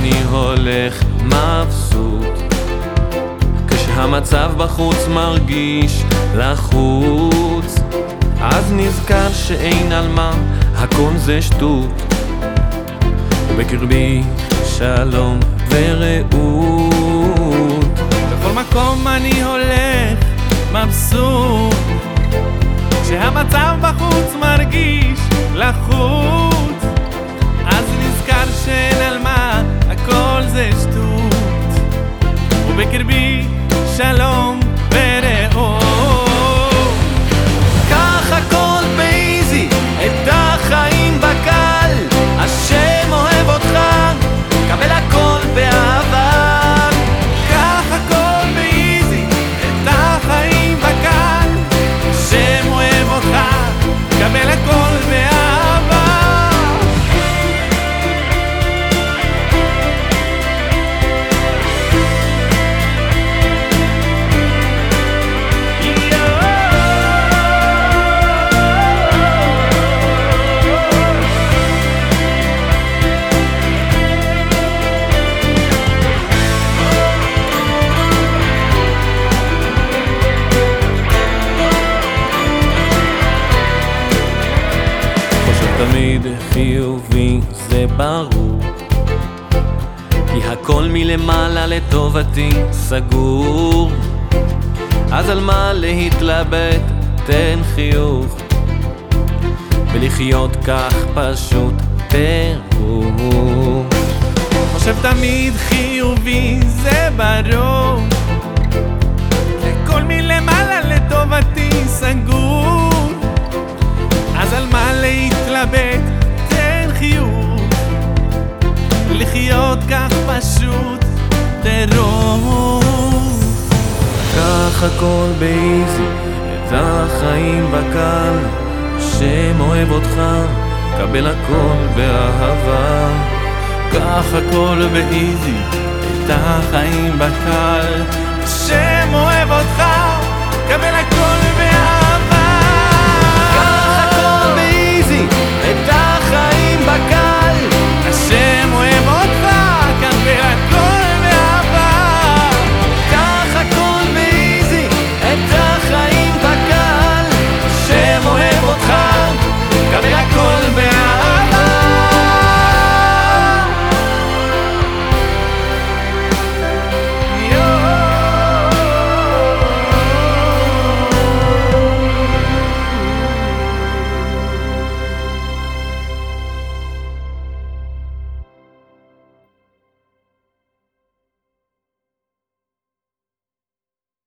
אני הולך מבסוט. כשהמצב בחוץ מרגיש לחוץ אז נזכר שאין על מה, הכל זה שטות. ובקרבי שלום ורעות. בכל מקום אני הולך מבסוט חיובי זה ברור. כי הכל מלמעלה לטובתי סגור. אז על מה להתלבט? תן חיוך. ולחיות כך פשוט טירוף חושב תמיד חיובי זה ברור פשוט טירוף קח הכל באיזי, את החיים בקל, השם אוהב אותך, קבל הכל באהבה. קח הכל באיזי, את החיים בקל, השם אוהב אותך,